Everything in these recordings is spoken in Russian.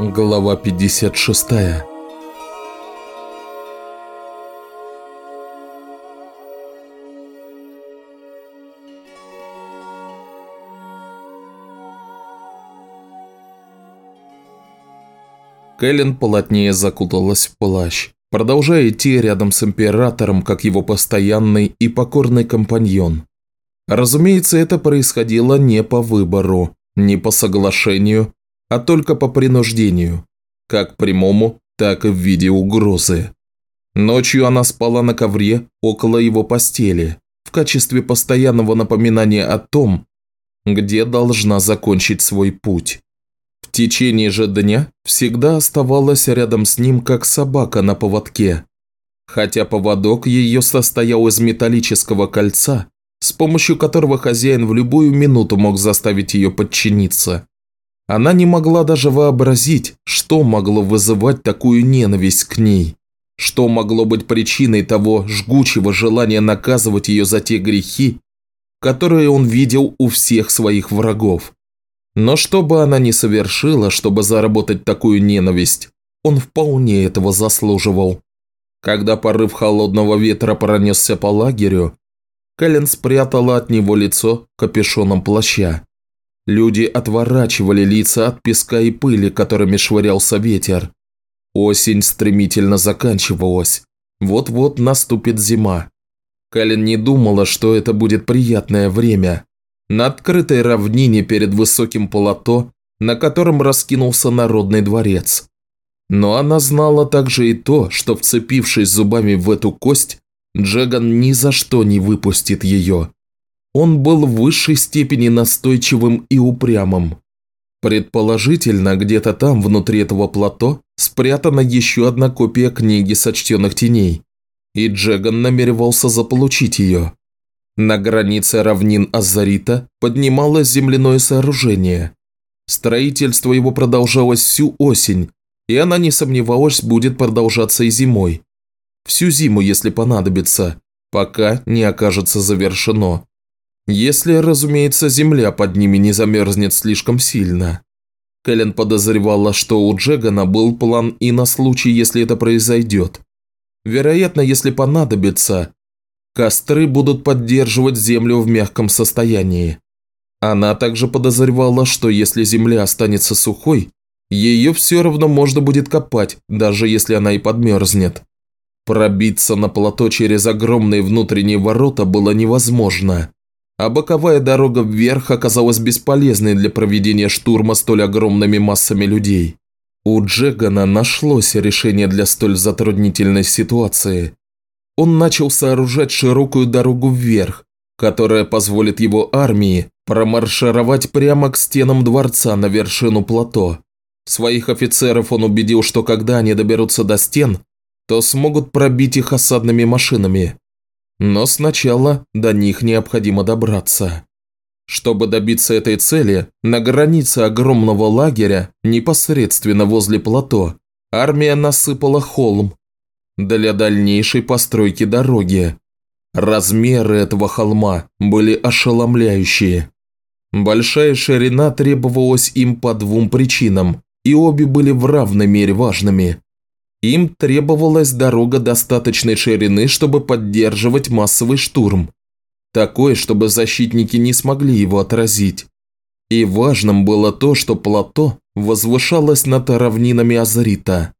Глава 56 Кэлен плотнее закуталась в плащ, продолжая идти рядом с Императором, как его постоянный и покорный компаньон. Разумеется, это происходило не по выбору, не по соглашению, а только по принуждению, как прямому, так и в виде угрозы. Ночью она спала на ковре около его постели, в качестве постоянного напоминания о том, где должна закончить свой путь. В течение же дня всегда оставалась рядом с ним, как собака на поводке. Хотя поводок ее состоял из металлического кольца, с помощью которого хозяин в любую минуту мог заставить ее подчиниться. Она не могла даже вообразить, что могло вызывать такую ненависть к ней, что могло быть причиной того жгучего желания наказывать ее за те грехи, которые он видел у всех своих врагов. Но что бы она ни совершила, чтобы заработать такую ненависть, он вполне этого заслуживал. Когда порыв холодного ветра пронесся по лагерю, Кэлен спрятала от него лицо капюшоном плаща. Люди отворачивали лица от песка и пыли, которыми швырялся ветер. Осень стремительно заканчивалась. Вот-вот наступит зима. Кэлен не думала, что это будет приятное время. На открытой равнине перед высоким плато, на котором раскинулся народный дворец. Но она знала также и то, что, вцепившись зубами в эту кость, Джеган ни за что не выпустит ее. Он был в высшей степени настойчивым и упрямым. Предположительно, где-то там, внутри этого плато, спрятана еще одна копия книги сочтенных теней, и Джеган намеревался заполучить ее. На границе равнин Азарита поднималось земляное сооружение. Строительство его продолжалось всю осень, и она не сомневалась, будет продолжаться и зимой всю зиму, если понадобится, пока не окажется завершено. Если, разумеется, земля под ними не замерзнет слишком сильно. Кэлен подозревала, что у Джегана был план и на случай, если это произойдет. Вероятно, если понадобится, костры будут поддерживать землю в мягком состоянии. Она также подозревала, что если земля останется сухой, ее все равно можно будет копать, даже если она и подмерзнет. Пробиться на плато через огромные внутренние ворота было невозможно, а боковая дорога вверх оказалась бесполезной для проведения штурма столь огромными массами людей. У Джегана нашлось решение для столь затруднительной ситуации. Он начал сооружать широкую дорогу вверх, которая позволит его армии промаршировать прямо к стенам дворца на вершину плато. Своих офицеров он убедил, что когда они доберутся до стен, то смогут пробить их осадными машинами. Но сначала до них необходимо добраться. Чтобы добиться этой цели, на границе огромного лагеря, непосредственно возле плато, армия насыпала холм для дальнейшей постройки дороги. Размеры этого холма были ошеломляющие. Большая ширина требовалась им по двум причинам, и обе были в равной мере важными. Им требовалась дорога достаточной ширины, чтобы поддерживать массовый штурм. Такой, чтобы защитники не смогли его отразить. И важным было то, что плато возвышалось над равнинами Азарита.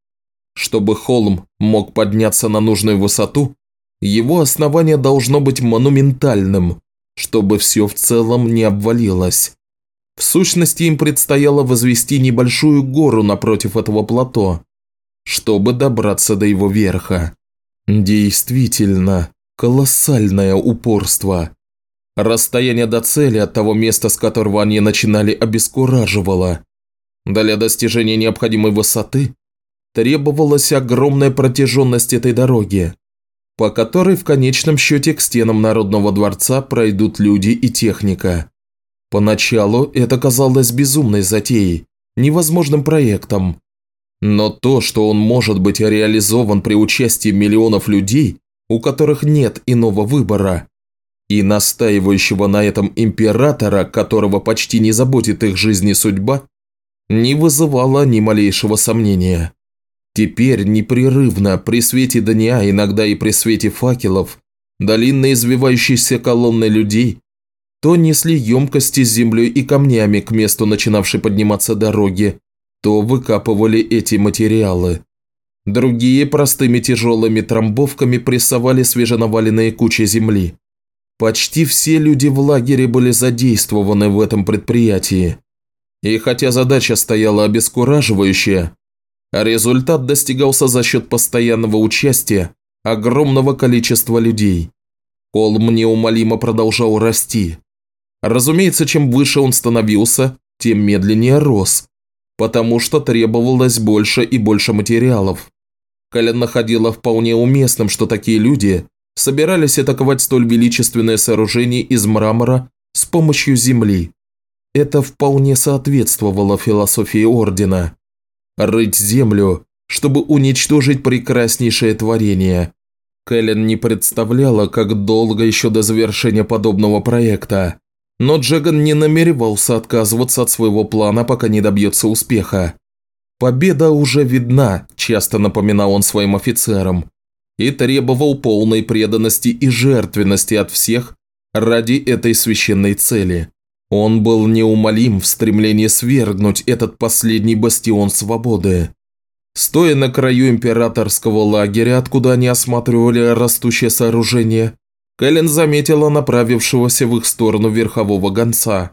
Чтобы холм мог подняться на нужную высоту, его основание должно быть монументальным, чтобы все в целом не обвалилось. В сущности, им предстояло возвести небольшую гору напротив этого плато, чтобы добраться до его верха. Действительно, колоссальное упорство. Расстояние до цели от того места, с которого они начинали, обескураживало. Для достижения необходимой высоты требовалась огромная протяженность этой дороги, по которой в конечном счете к стенам Народного дворца пройдут люди и техника. Поначалу это казалось безумной затеей, невозможным проектом, но то, что он может быть реализован при участии миллионов людей, у которых нет иного выбора, и настаивающего на этом императора, которого почти не заботит их жизнь и судьба, не вызывало ни малейшего сомнения. Теперь непрерывно при свете дня, иногда и при свете факелов, долинные извивающиеся колонны людей то несли емкости с землей и камнями к месту начинавшей подниматься дороги, то выкапывали эти материалы. Другие простыми тяжелыми трамбовками прессовали свеженаваленные кучи земли. Почти все люди в лагере были задействованы в этом предприятии. И хотя задача стояла обескураживающая, результат достигался за счет постоянного участия огромного количества людей. Холм неумолимо продолжал расти. Разумеется, чем выше он становился, тем медленнее рос, потому что требовалось больше и больше материалов. Кален находила вполне уместным, что такие люди собирались атаковать столь величественное сооружение из мрамора с помощью земли. Это вполне соответствовало философии Ордена. Рыть землю, чтобы уничтожить прекраснейшее творение. Кэлен не представляла, как долго еще до завершения подобного проекта. Но Джеган не намеревался отказываться от своего плана, пока не добьется успеха. Победа уже видна, часто напоминал он своим офицерам, и требовал полной преданности и жертвенности от всех ради этой священной цели. Он был неумолим в стремлении свергнуть этот последний бастион свободы. Стоя на краю императорского лагеря, откуда они осматривали растущее сооружение, Кэлен заметила направившегося в их сторону верхового гонца.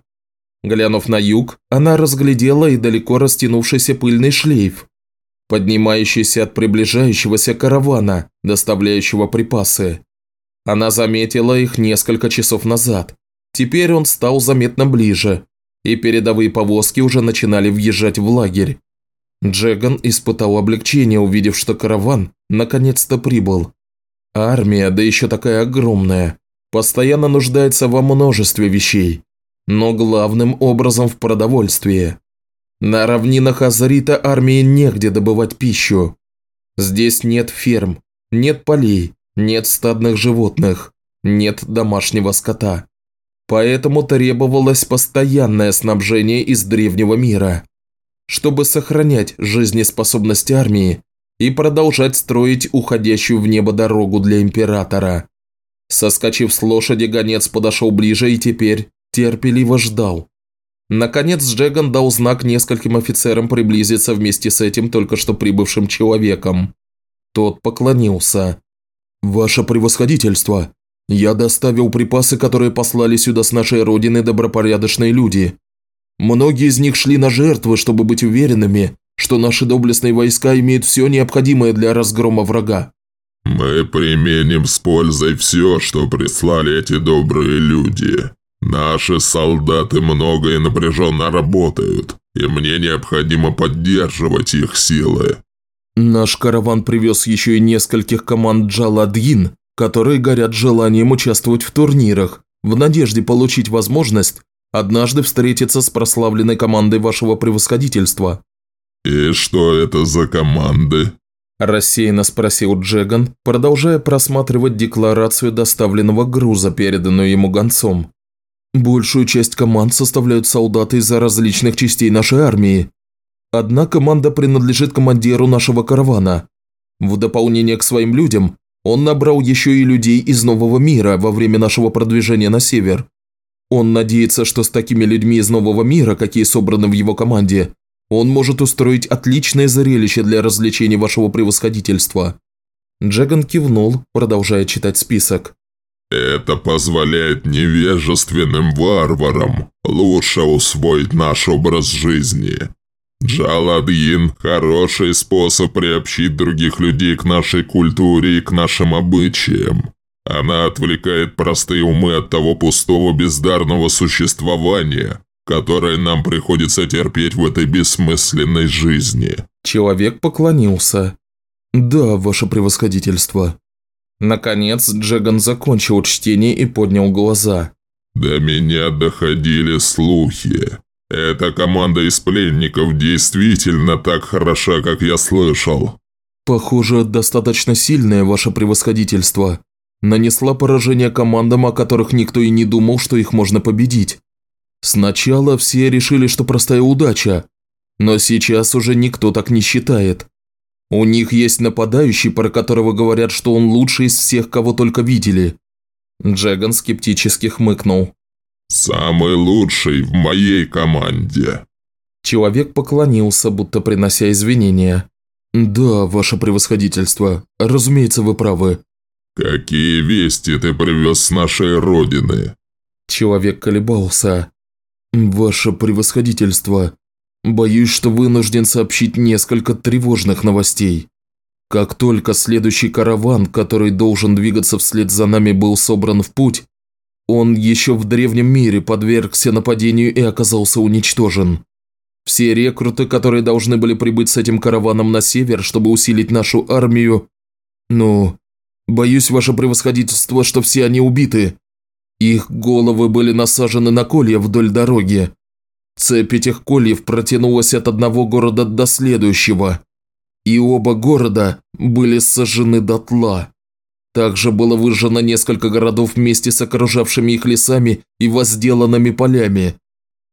Глянув на юг, она разглядела и далеко растянувшийся пыльный шлейф, поднимающийся от приближающегося каравана, доставляющего припасы. Она заметила их несколько часов назад. Теперь он стал заметно ближе, и передовые повозки уже начинали въезжать в лагерь. Джеган испытал облегчение, увидев, что караван наконец-то прибыл. Армия, да еще такая огромная, постоянно нуждается во множестве вещей но главным образом в продовольствии. На равнинах Азарита армии негде добывать пищу. Здесь нет ферм, нет полей, нет стадных животных, нет домашнего скота. Поэтому требовалось постоянное снабжение из древнего мира, чтобы сохранять жизнеспособность армии и продолжать строить уходящую в небо дорогу для императора. Соскочив с лошади, гонец подошел ближе и теперь терпеливо ждал. Наконец Джеган дал знак нескольким офицерам приблизиться вместе с этим только что прибывшим человеком. Тот поклонился. «Ваше превосходительство, я доставил припасы, которые послали сюда с нашей родины добропорядочные люди. Многие из них шли на жертвы, чтобы быть уверенными, что наши доблестные войска имеют все необходимое для разгрома врага». «Мы применим с пользой все, что прислали эти добрые люди», Наши солдаты много и напряженно работают, и мне необходимо поддерживать их силы. Наш караван привез еще и нескольких команд Джаладьин, которые горят желанием участвовать в турнирах, в надежде получить возможность однажды встретиться с прославленной командой вашего превосходительства. «И что это за команды?» – рассеянно спросил Джеган, продолжая просматривать декларацию доставленного груза, переданную ему гонцом. Большую часть команд составляют солдаты из различных частей нашей армии. Одна команда принадлежит командиру нашего каравана. В дополнение к своим людям, он набрал еще и людей из Нового мира во время нашего продвижения на север. Он надеется, что с такими людьми из Нового мира, какие собраны в его команде, он может устроить отличное зрелище для развлечения вашего превосходительства». Джеган кивнул, продолжая читать список. Это позволяет невежественным варварам лучше усвоить наш образ жизни. Джаладьин – хороший способ приобщить других людей к нашей культуре и к нашим обычаям. Она отвлекает простые умы от того пустого бездарного существования, которое нам приходится терпеть в этой бессмысленной жизни. Человек поклонился. «Да, ваше превосходительство». Наконец Джеган закончил чтение и поднял глаза. «До меня доходили слухи. Эта команда из пленников действительно так хороша, как я слышал». «Похоже, достаточно сильное ваше превосходительство. Нанесла поражение командам, о которых никто и не думал, что их можно победить. Сначала все решили, что простая удача, Но сейчас уже никто так не считает. У них есть нападающий, про которого говорят, что он лучший из всех, кого только видели. Джеган скептически хмыкнул. «Самый лучший в моей команде». Человек поклонился, будто принося извинения. «Да, ваше превосходительство. Разумеется, вы правы». «Какие вести ты привез с нашей родины?» Человек колебался. «Ваше превосходительство, боюсь, что вынужден сообщить несколько тревожных новостей. Как только следующий караван, который должен двигаться вслед за нами, был собран в путь, он еще в древнем мире подвергся нападению и оказался уничтожен. Все рекруты, которые должны были прибыть с этим караваном на север, чтобы усилить нашу армию... Ну, боюсь, ваше превосходительство, что все они убиты. Их головы были насажены на колья вдоль дороги. Цепь этих кольев протянулась от одного города до следующего. И оба города были сожжены дотла. Также было выжжено несколько городов вместе с окружавшими их лесами и возделанными полями.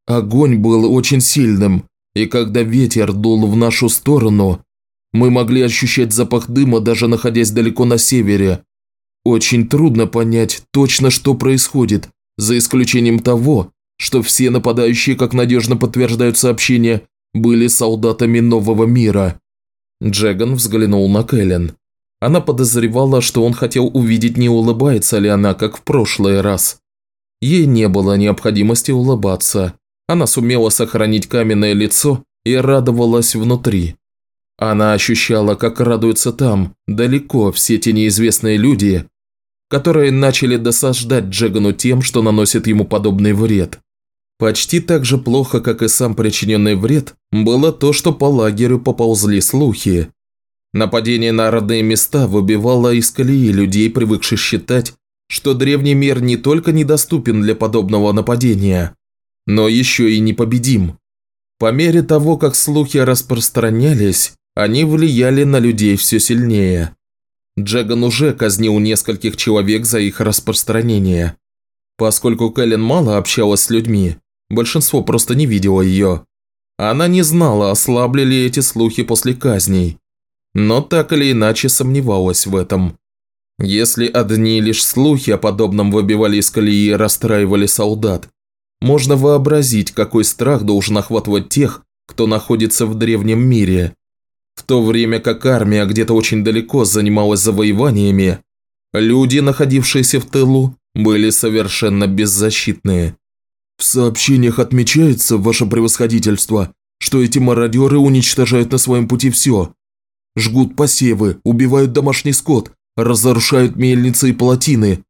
Огонь был очень сильным, и когда ветер дул в нашу сторону, мы могли ощущать запах дыма, даже находясь далеко на севере. Очень трудно понять точно, что происходит, за исключением того, что все нападающие, как надежно подтверждают сообщения, были солдатами нового мира. Джеган взглянул на Кэлен. Она подозревала, что он хотел увидеть, не улыбается ли она, как в прошлый раз. Ей не было необходимости улыбаться. Она сумела сохранить каменное лицо и радовалась внутри. Она ощущала, как радуются там, далеко, все те неизвестные люди, которые начали досаждать Джегану тем, что наносит ему подобный вред. Почти так же плохо, как и сам причиненный вред, было то, что по лагерю поползли слухи. Нападение на родные места выбивало из колеи людей, привыкших считать, что древний мир не только недоступен для подобного нападения, но еще и непобедим. По мере того, как слухи распространялись, они влияли на людей все сильнее. Джеган уже казнил нескольких человек за их распространение. Поскольку Кэлен мало общалась с людьми, большинство просто не видело ее. Она не знала, ослабли ли эти слухи после казней. Но так или иначе сомневалась в этом. Если одни лишь слухи о подобном выбивали из колеи и расстраивали солдат, можно вообразить, какой страх должен охватывать тех, кто находится в древнем мире. В то время как армия где-то очень далеко занималась завоеваниями, люди, находившиеся в тылу, были совершенно беззащитные. В сообщениях отмечается, ваше превосходительство, что эти мародеры уничтожают на своем пути все. Жгут посевы, убивают домашний скот, разрушают мельницы и плотины,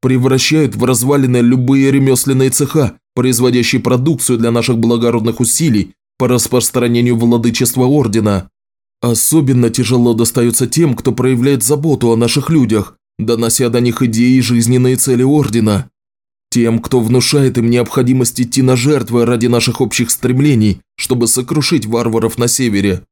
превращают в развалины любые ремесленные цеха, производящие продукцию для наших благородных усилий по распространению владычества Ордена. Особенно тяжело достается тем, кто проявляет заботу о наших людях, донося до них идеи и жизненные цели Ордена. Тем, кто внушает им необходимость идти на жертвы ради наших общих стремлений, чтобы сокрушить варваров на севере.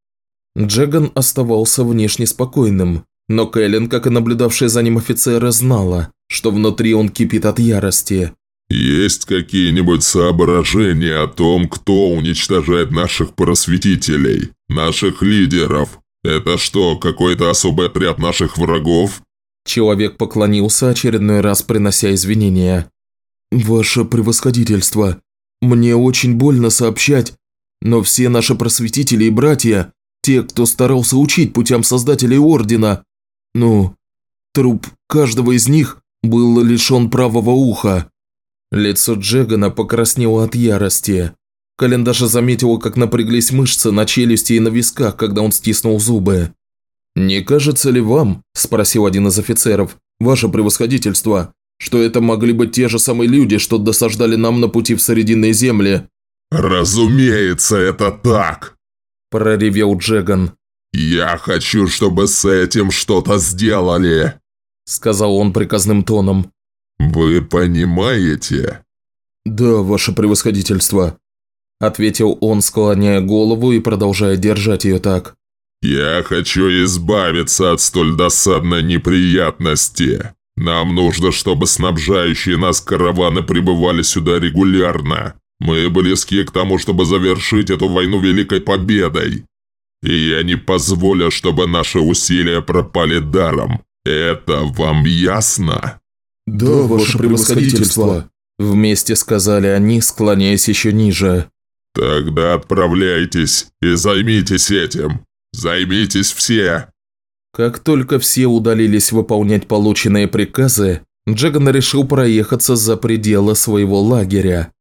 Джеган оставался внешне спокойным, но Кэлен, как и наблюдавшая за ним офицеры, знала, что внутри он кипит от ярости. «Есть какие-нибудь соображения о том, кто уничтожает наших просветителей, наших лидеров? Это что, какой-то особый отряд наших врагов?» Человек поклонился очередной раз, принося извинения. «Ваше превосходительство, мне очень больно сообщать, но все наши просветители и братья, те, кто старался учить путям создателей Ордена, ну, труп каждого из них был лишен правого уха. Лицо Джегана покраснело от ярости. Кален даже заметил, как напряглись мышцы на челюсти и на висках, когда он стиснул зубы. «Не кажется ли вам, – спросил один из офицеров, – ваше превосходительство, что это могли быть те же самые люди, что досаждали нам на пути в Срединные земли?» «Разумеется, это так!» – проревел Джеган. «Я хочу, чтобы с этим что-то сделали!» – сказал он приказным тоном. «Вы понимаете?» «Да, ваше превосходительство», – ответил он, склоняя голову и продолжая держать ее так. «Я хочу избавиться от столь досадной неприятности. Нам нужно, чтобы снабжающие нас караваны прибывали сюда регулярно. Мы близки к тому, чтобы завершить эту войну великой победой. И я не позволю, чтобы наши усилия пропали даром. Это вам ясно?» «Да, ваше превосходительство», – вместе сказали они, склоняясь еще ниже. «Тогда отправляйтесь и займитесь этим. Займитесь все!» Как только все удалились выполнять полученные приказы, Джаган решил проехаться за пределы своего лагеря.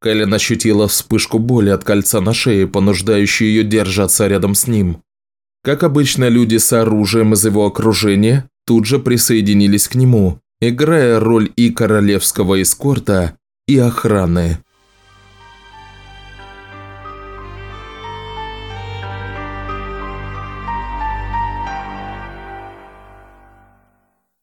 Кэлен ощутила вспышку боли от кольца на шее, понуждающую ее держаться рядом с ним. Как обычно, люди с оружием из его окружения тут же присоединились к нему, играя роль и королевского эскорта, и охраны.